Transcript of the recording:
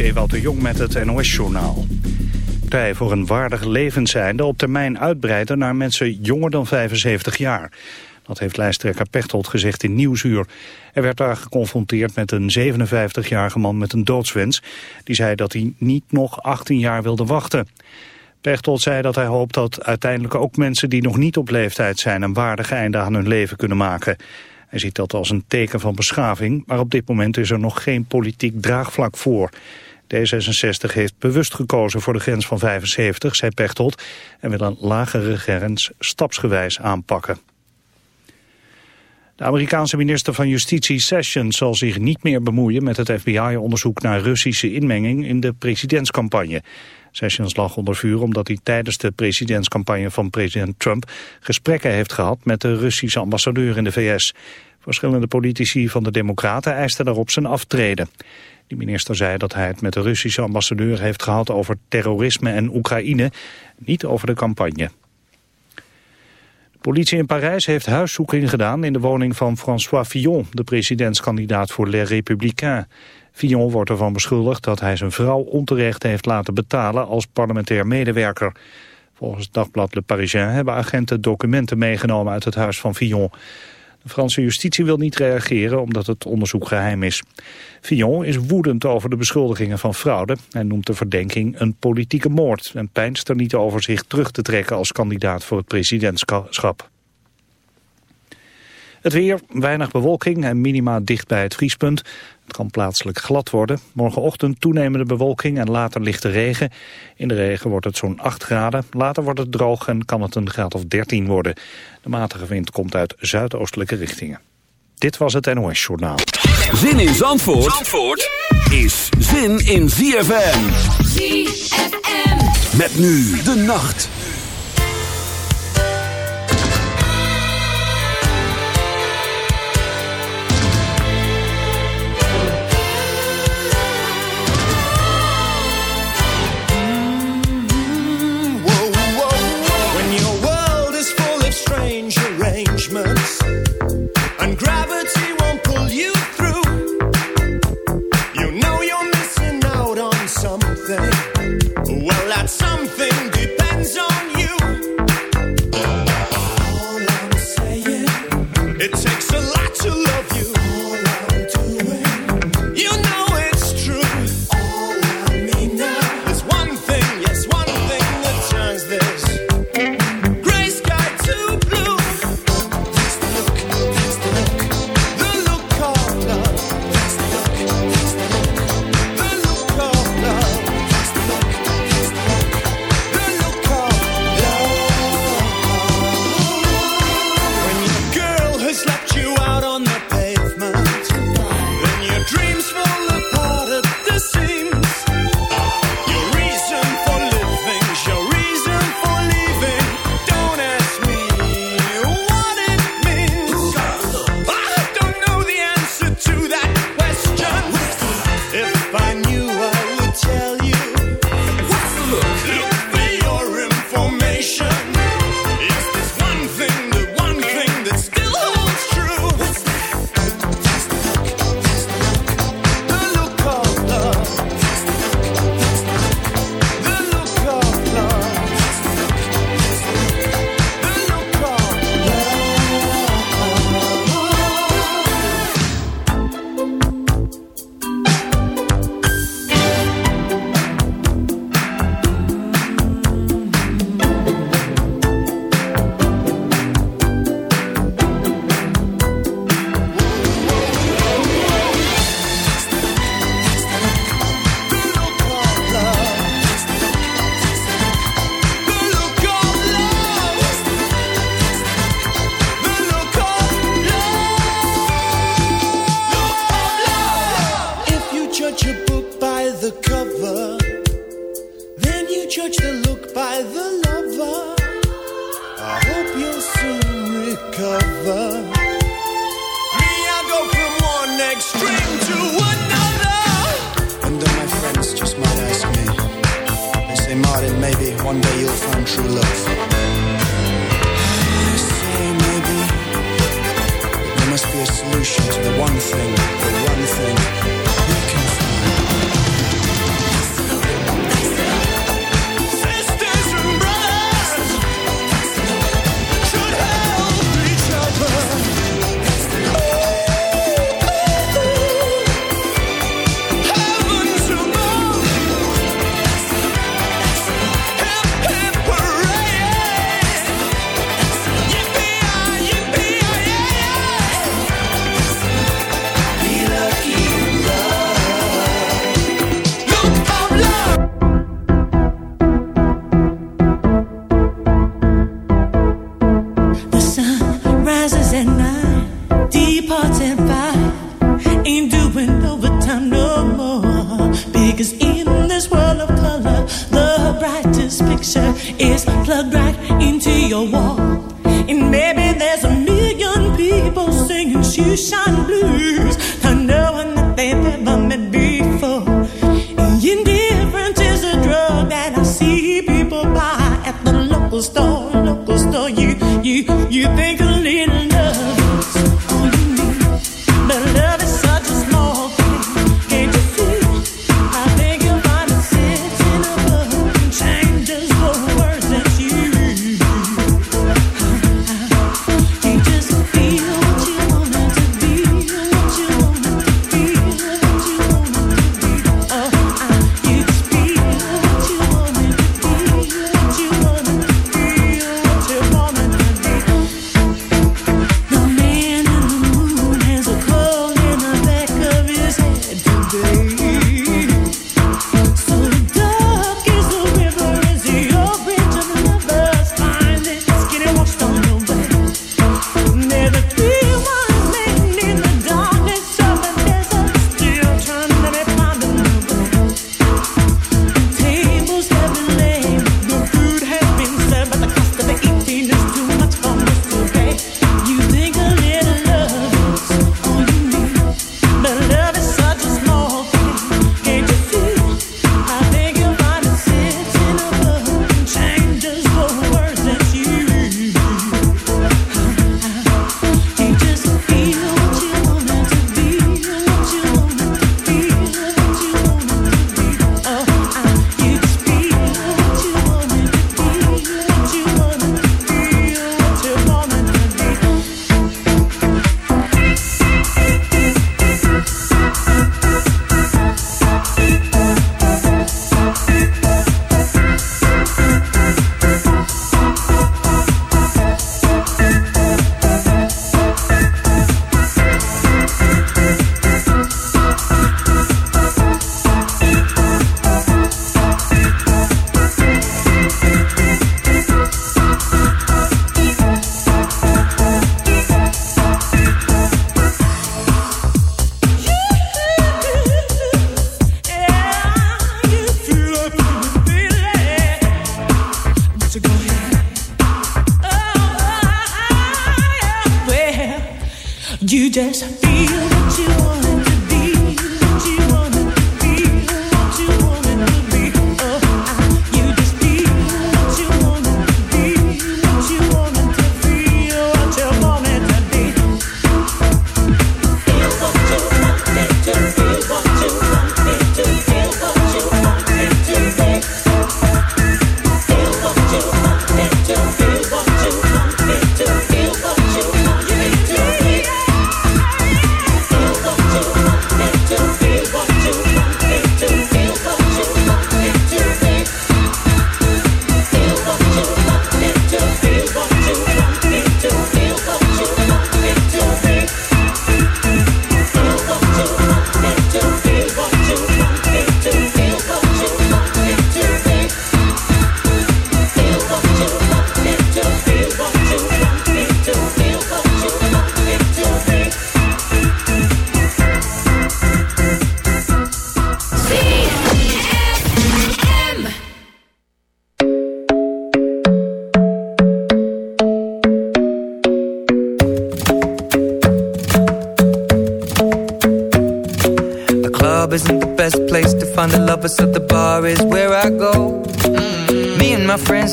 is de Jong met het NOS-journaal. Partij voor een waardig levenseinde op termijn uitbreiden naar mensen jonger dan 75 jaar. Dat heeft lijsttrekker Pechtold gezegd in Nieuwsuur. Er werd daar geconfronteerd met een 57-jarige man met een doodswens. Die zei dat hij niet nog 18 jaar wilde wachten. Pechtold zei dat hij hoopt dat uiteindelijk ook mensen die nog niet op leeftijd zijn... een waardig einde aan hun leven kunnen maken. Hij ziet dat als een teken van beschaving, maar op dit moment is er nog geen politiek draagvlak voor. D66 heeft bewust gekozen voor de grens van 75, zei Pechtold, en wil een lagere grens stapsgewijs aanpakken. De Amerikaanse minister van Justitie Sessions zal zich niet meer bemoeien met het FBI-onderzoek naar Russische inmenging in de presidentscampagne. Sessions lag onder vuur omdat hij tijdens de presidentscampagne van president Trump gesprekken heeft gehad met de Russische ambassadeur in de VS. Verschillende politici van de Democraten eisten daarop zijn aftreden. De minister zei dat hij het met de Russische ambassadeur heeft gehad over terrorisme en Oekraïne, niet over de campagne. De politie in Parijs heeft huiszoeking gedaan in de woning van François Fillon, de presidentskandidaat voor Les Républicains. Fillon wordt ervan beschuldigd dat hij zijn vrouw onterecht heeft laten betalen als parlementair medewerker. Volgens het dagblad Le Parisien hebben agenten documenten meegenomen uit het huis van Fillon. De Franse justitie wil niet reageren omdat het onderzoek geheim is. Fillon is woedend over de beschuldigingen van fraude. Hij noemt de verdenking een politieke moord en pijnst er niet over zich terug te trekken als kandidaat voor het presidentschap. Het weer, weinig bewolking en minima dicht bij het vriespunt. Het kan plaatselijk glad worden. Morgenochtend toenemende bewolking en later lichte regen. In de regen wordt het zo'n 8 graden. Later wordt het droog en kan het een graad of 13 worden. De matige wind komt uit zuidoostelijke richtingen. Dit was het NOS Journaal. Zin in Zandvoort, Zandvoort is zin in ZFM. ZFM. Met nu de nacht. this picture is plugged right into your wall. And maybe there's a million people singing shoeshine blues.